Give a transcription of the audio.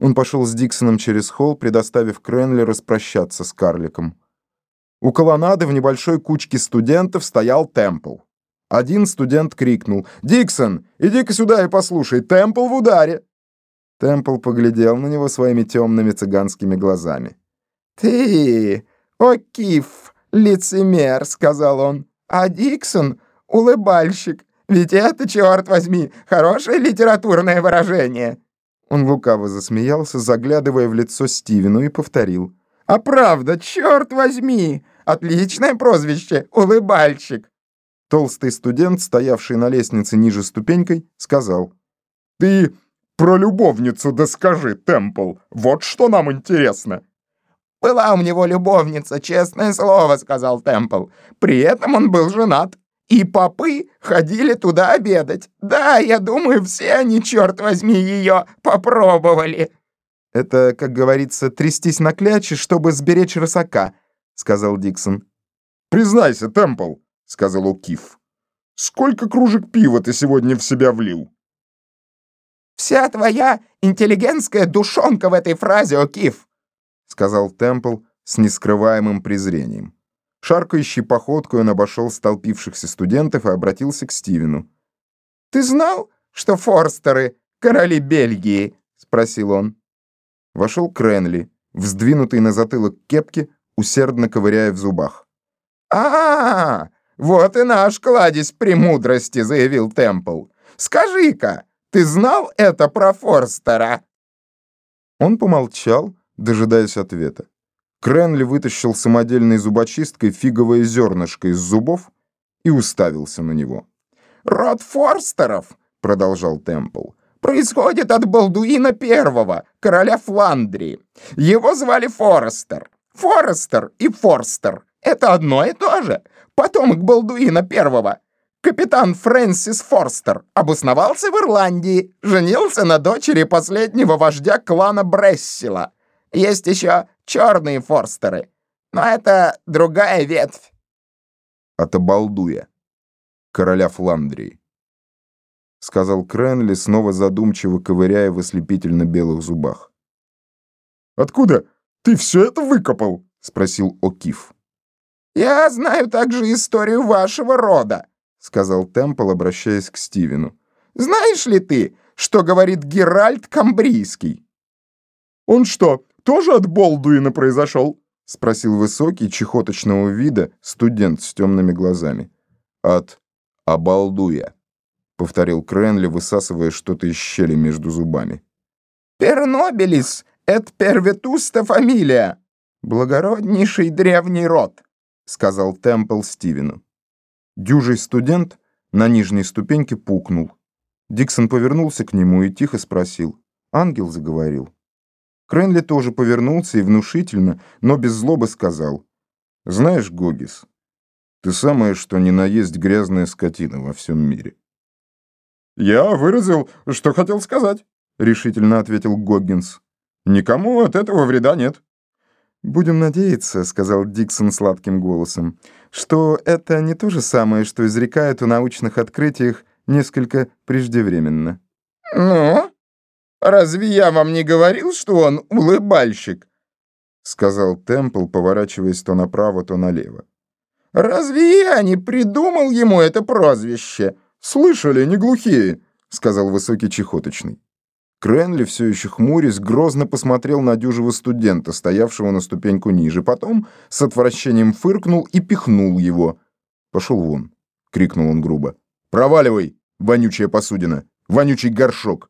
Он пошел с Диксоном через холл, предоставив Кренли распрощаться с карликом. У колоннады в небольшой кучке студентов стоял Темпл. Один студент крикнул «Диксон, иди-ка сюда и послушай, Темпл в ударе!» Темпл поглядел на него своими темными цыганскими глазами. «Ты, О'Кифф, лицемер», — сказал он, — «а Диксон — улыбальщик. Ведь это, черт возьми, хорошее литературное выражение». Он лукаво засмеялся, заглядывая в лицо Стивену, и повторил. «А правда, черт возьми! Отличное прозвище, улыбальщик!» Толстый студент, стоявший на лестнице ниже ступенькой, сказал. «Ты про любовницу да скажи, Темпл, вот что нам интересно!» «Была у него любовница, честное слово», — сказал Темпл. «При этом он был женат. И попы ходили туда обедать. Да, я думаю, все они, черт возьми, ее попробовали». «Это, как говорится, трястись на кляче, чтобы сберечь рысака», — сказал Диксон. «Признайся, Темпл», — сказал О'Кифф. «Сколько кружек пива ты сегодня в себя влил?» «Вся твоя интеллигентская душонка в этой фразе, О'Кифф», — сказал Темпл с нескрываемым презрением. Шаркающей походкой он обошел столпившихся студентов и обратился к Стивену. «Ты знал, что Форстеры — короли Бельгии?» — спросил он. Вошел Кренли, вздвинутый на затылок кепки, усердно ковыряя в зубах. а, -а, -а вот и наш кладезь премудрости», — заявил Темпл. «Скажи-ка, ты знал это про Форстера?» Он помолчал, дожидаясь ответа. Кренли вытащил самодельной зубочисткой фиговое зернышко из зубов и уставился на него. «Род Форстеров», — продолжал Темпл, — «происходит от Балдуина Первого, короля Фландрии. Его звали Форестер. Форестер и Форстер — это одно и то же. Потомок Балдуина Первого. Капитан Фрэнсис Форстер обосновался в Ирландии, женился на дочери последнего вождя клана Брессила. Есть еще черные форстеры, но это другая ветвь. От обалдуя, короля Фландрии, сказал Кренли, снова задумчиво ковыряя в ослепительно белых зубах. «Откуда ты все это выкопал?» — спросил О'Кифф. «Я знаю также историю вашего рода», — сказал Темпл, обращаясь к Стивену. «Знаешь ли ты, что говорит Геральт Камбрийский?» «Он что, тоже от Болдуина произошел?» — спросил высокий, чехоточного вида студент с темными глазами. «От обалдуя», — повторил Кренли, высасывая что-то из щели между зубами. «Пернобелис — это перветуста фамилия, благороднейший древний род», — сказал Темпл Стивену. Дюжий студент на нижней ступеньке пукнул. Диксон повернулся к нему и тихо спросил. Ангел заговорил. Кренли тоже повернулся и внушительно, но без злобы сказал. «Знаешь, Гогис, ты самое что ни на есть грязная скотина во всем мире». «Я выразил, что хотел сказать», — решительно ответил Гоггинс. «Никому от этого вреда нет». «Будем надеяться», — сказал Диксон сладким голосом, «что это не то же самое, что изрекают о научных открытиях несколько преждевременно». «Ну?» Разве я вам не говорил, что он улыбальщик?» — сказал Темпл, поворачиваясь то направо, то налево. «Разве я не придумал ему это прозвище?» «Слышали, не глухие», — сказал высокий чехоточный. Кренли, все еще хмурясь, грозно посмотрел на дюжего студента, стоявшего на ступеньку ниже. Потом с отвращением фыркнул и пихнул его. «Пошел вон!» — крикнул он грубо. «Проваливай, вонючая посудина! Вонючий горшок!»